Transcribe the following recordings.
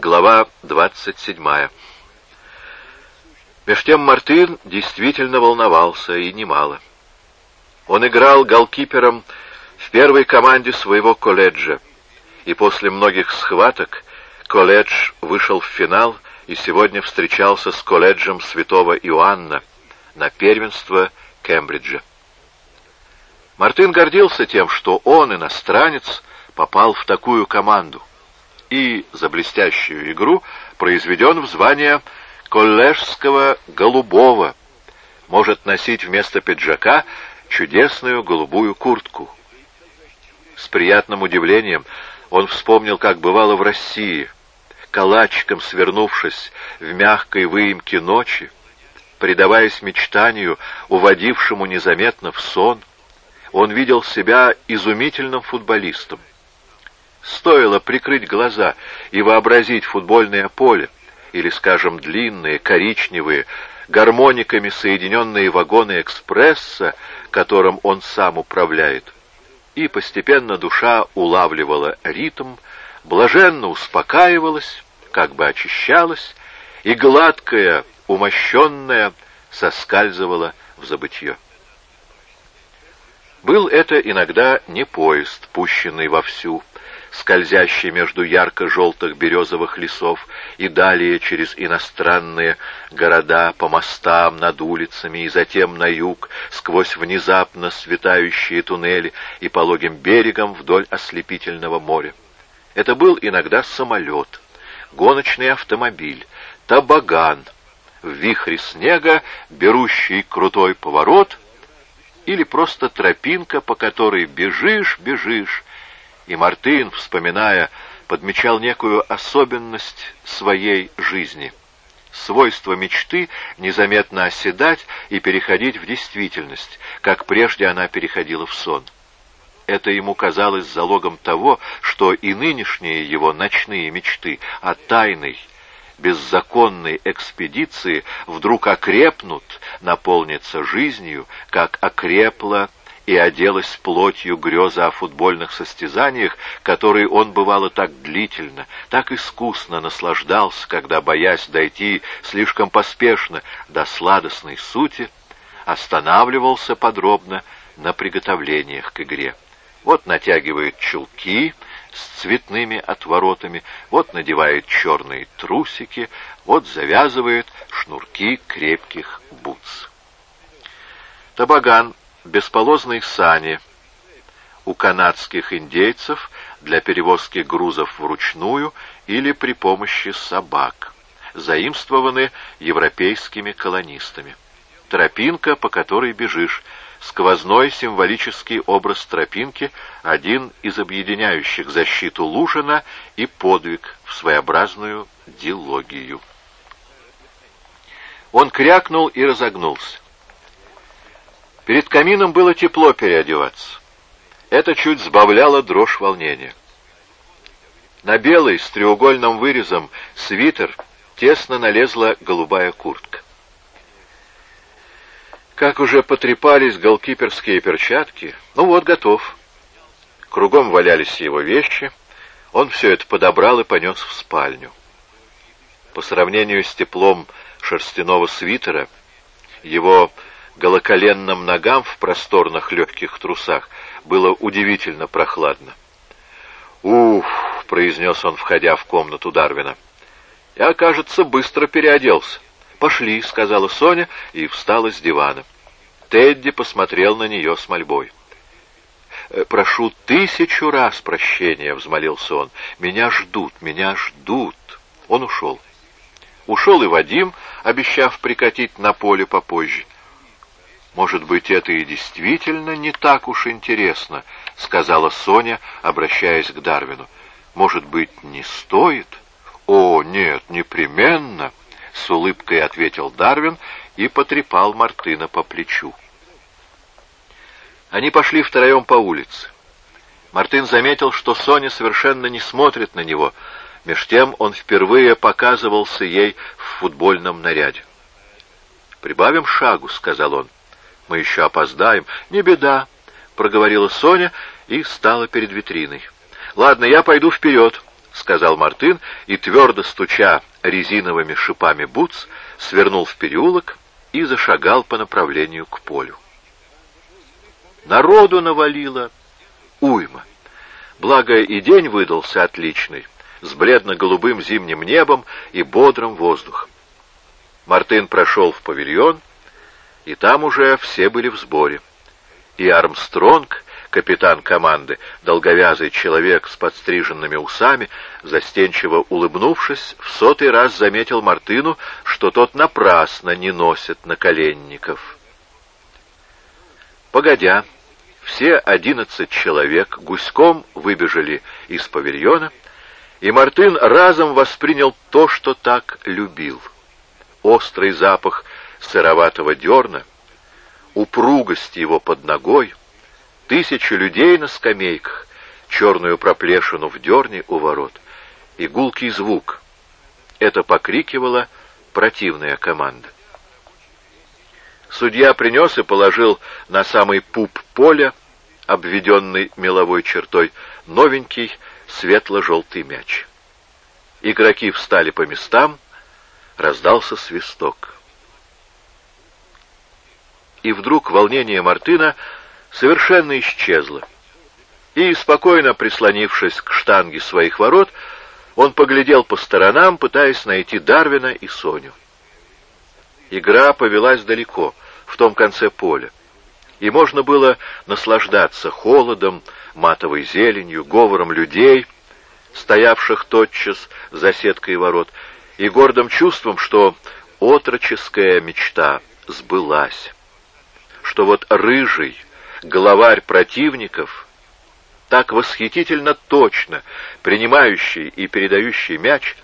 Глава 27. Меж тем Мартын действительно волновался, и немало. Он играл голкипером в первой команде своего колледжа, и после многих схваток колледж вышел в финал и сегодня встречался с колледжем святого Иоанна на первенство Кембриджа. Мартын гордился тем, что он, иностранец, попал в такую команду и за блестящую игру произведен в звание коллежского голубого, может носить вместо пиджака чудесную голубую куртку. С приятным удивлением он вспомнил, как бывало в России, калачиком свернувшись в мягкой выемке ночи, предаваясь мечтанию, уводившему незаметно в сон, он видел себя изумительным футболистом. Стоило прикрыть глаза и вообразить футбольное поле, или, скажем, длинные, коричневые, гармониками соединенные вагоны экспресса, которым он сам управляет. И постепенно душа улавливала ритм, блаженно успокаивалась, как бы очищалась, и гладкая, умощенная соскальзывала в забытье. Был это иногда не поезд, пущенный вовсю, скользящий между ярко-желтых березовых лесов и далее через иностранные города по мостам над улицами и затем на юг, сквозь внезапно светающие туннели и пологим берегом вдоль ослепительного моря. Это был иногда самолет, гоночный автомобиль, табаган, в вихре снега, берущий крутой поворот, или просто тропинка, по которой бежишь, бежишь, и Мартын, вспоминая, подмечал некую особенность своей жизни. Свойство мечты незаметно оседать и переходить в действительность, как прежде она переходила в сон. Это ему казалось залогом того, что и нынешние его ночные мечты о тайной, беззаконной экспедиции вдруг окрепнут, наполнятся жизнью, как окрепла и оделась плотью греза о футбольных состязаниях, которые он, бывало, так длительно, так искусно наслаждался, когда, боясь дойти слишком поспешно до сладостной сути, останавливался подробно на приготовлениях к игре. Вот натягивает чулки с цветными отворотами, вот надевает черные трусики, вот завязывает шнурки крепких бутс. Табаган бесполозной сани у канадских индейцев для перевозки грузов вручную или при помощи собак, заимствованы европейскими колонистами. Тропинка, по которой бежишь, сквозной символический образ тропинки, один из объединяющих защиту Лужина и подвиг в своеобразную дилогию. Он крякнул и разогнулся. Перед камином было тепло переодеваться. Это чуть сбавляло дрожь волнения. На белый с треугольным вырезом свитер тесно налезла голубая куртка. Как уже потрепались голкиперские перчатки, ну вот, готов. Кругом валялись его вещи, он все это подобрал и понес в спальню. По сравнению с теплом шерстяного свитера, его голоколенным ногам в просторных легких трусах было удивительно прохладно. «Уф!» — произнес он, входя в комнату Дарвина. «Я, кажется, быстро переоделся». «Пошли», — сказала Соня и встала с дивана. Тедди посмотрел на нее с мольбой. «Э, «Прошу тысячу раз прощения», — взмолился он. «Меня ждут, меня ждут». Он ушел. Ушел и Вадим, обещав прикатить на поле попозже. «Может быть, это и действительно не так уж интересно», — сказала Соня, обращаясь к Дарвину. «Может быть, не стоит?» «О, нет, непременно», — с улыбкой ответил Дарвин и потрепал Мартына по плечу. Они пошли втроем по улице. Мартын заметил, что Соня совершенно не смотрит на него, меж тем он впервые показывался ей в футбольном наряде. «Прибавим шагу», — сказал он. Мы еще опоздаем. Не беда, — проговорила Соня и стала перед витриной. Ладно, я пойду вперед, — сказал Мартын и, твердо стуча резиновыми шипами бутс, свернул в переулок и зашагал по направлению к полю. Народу навалило уйма. Благо и день выдался отличный, с бледно-голубым зимним небом и бодрым воздухом. Мартын прошел в павильон, и там уже все были в сборе. И Армстронг, капитан команды, долговязый человек с подстриженными усами, застенчиво улыбнувшись, в сотый раз заметил Мартыну, что тот напрасно не носит наколенников. Погодя, все одиннадцать человек гуськом выбежали из павильона, и Мартын разом воспринял то, что так любил. Острый запах сыроватого дерна, упругость его под ногой, тысячи людей на скамейках, черную проплешину в дерне у ворот и гулкий звук. Это покрикивала противная команда. Судья принес и положил на самый пуп поля, обведенный меловой чертой, новенький светло-желтый мяч. Игроки встали по местам, раздался свисток. И вдруг волнение Мартына совершенно исчезло. И, спокойно прислонившись к штанге своих ворот, он поглядел по сторонам, пытаясь найти Дарвина и Соню. Игра повелась далеко, в том конце поля, и можно было наслаждаться холодом, матовой зеленью, говором людей, стоявших тотчас за сеткой ворот, и гордым чувством, что отроческая мечта сбылась, что вот рыжий, главарь противников, так восхитительно точно принимающий и передающий мяч,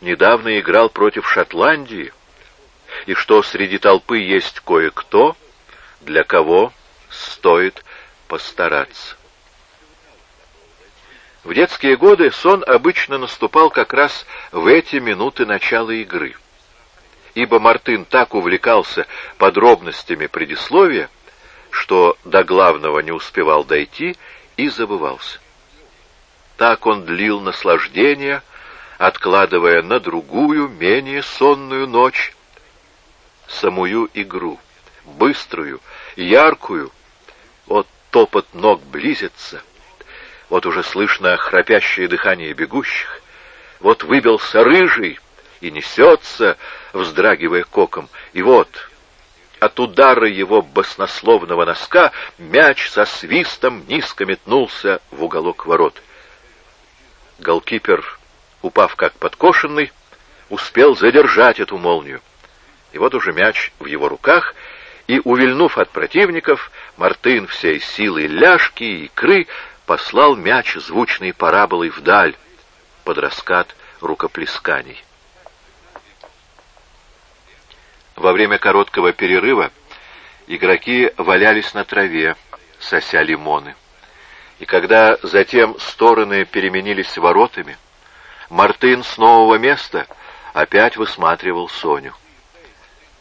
недавно играл против Шотландии, и что среди толпы есть кое-кто, для кого стоит постараться. В детские годы сон обычно наступал как раз в эти минуты начала игры, ибо Мартын так увлекался подробностями предисловия, что до главного не успевал дойти и забывался. Так он длил наслаждение, откладывая на другую, менее сонную ночь, самую игру, быструю, яркую. Вот топот ног близится, вот уже слышно храпящее дыхание бегущих, вот выбился рыжий и несется, вздрагивая коком, и вот от удара его баснословного носка мяч со свистом низко метнулся в уголок ворот. Голкипер, упав как подкошенный, успел задержать эту молнию. И вот уже мяч в его руках, и, увильнув от противников, Мартын всей силой ляжки и икры послал мяч звучной параболой вдаль, под раскат рукоплесканий. Во время короткого перерыва игроки валялись на траве, сося лимоны. И когда затем стороны переменились воротами, Мартын с нового места опять высматривал Соню.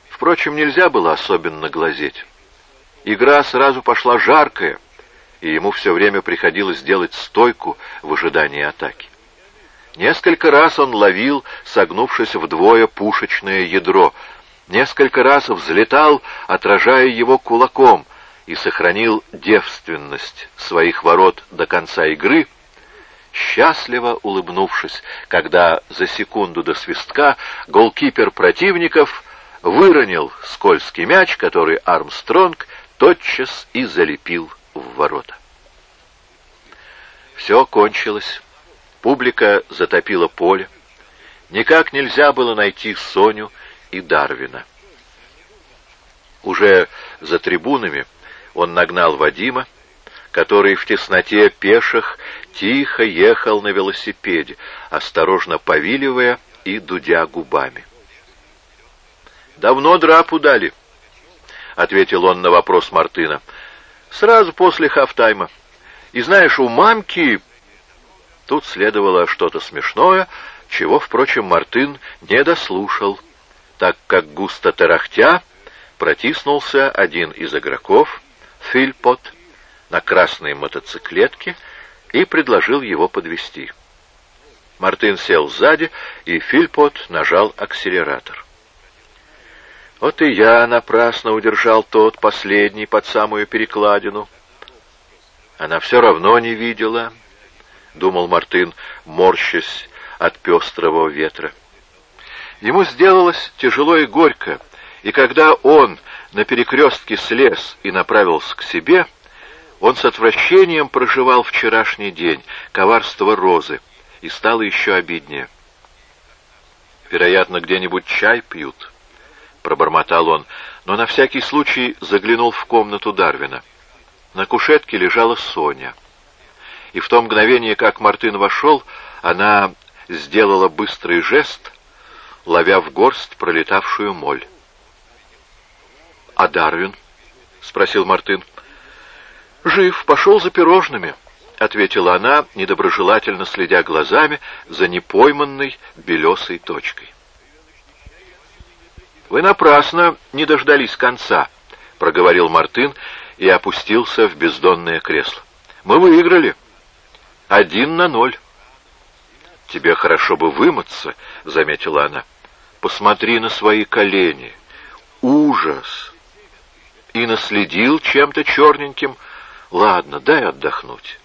Впрочем, нельзя было особенно глазеть. Игра сразу пошла жаркая, и ему все время приходилось делать стойку в ожидании атаки. Несколько раз он ловил, согнувшись вдвое, пушечное ядро, несколько раз взлетал, отражая его кулаком, и сохранил девственность своих ворот до конца игры, счастливо улыбнувшись, когда за секунду до свистка голкипер противников выронил скользкий мяч, который Армстронг тотчас и залепил в ворота. Все кончилось. Публика затопила поле. Никак нельзя было найти Соню и Дарвина. Уже за трибунами он нагнал Вадима, который в тесноте пеших тихо ехал на велосипеде, осторожно повиливая и дудя губами. «Давно драпу дали», — ответил он на вопрос Мартына. «Сразу после хафтайма. И знаешь, у мамки...» Тут следовало что-то смешное, чего, впрочем, Мартын не дослушал, так как густо тарахтя протиснулся один из игроков, Фильпот, на красной мотоциклетке и предложил его подвести. Мартын сел сзади, и Фильпот нажал акселератор. Вот и я напрасно удержал тот последний под самую перекладину. Она все равно не видела, — думал Мартын, морщась от пестрого ветра. Ему сделалось тяжело и горько, и когда он на перекрестке слез и направился к себе, он с отвращением проживал вчерашний день, коварство розы, и стало еще обиднее. Вероятно, где-нибудь чай пьют пробормотал он, но на всякий случай заглянул в комнату Дарвина. На кушетке лежала Соня. И в то мгновение, как Мартын вошел, она сделала быстрый жест, ловя в горсть пролетавшую моль. «А Дарвин?» — спросил Мартын. «Жив, пошел за пирожными», — ответила она, недоброжелательно следя глазами за непойманной белесой точкой. «Вы напрасно не дождались конца», — проговорил Мартын и опустился в бездонное кресло. «Мы выиграли. Один на ноль». «Тебе хорошо бы вымыться», — заметила она. «Посмотри на свои колени. Ужас!» И наследил чем-то черненьким. «Ладно, дай отдохнуть».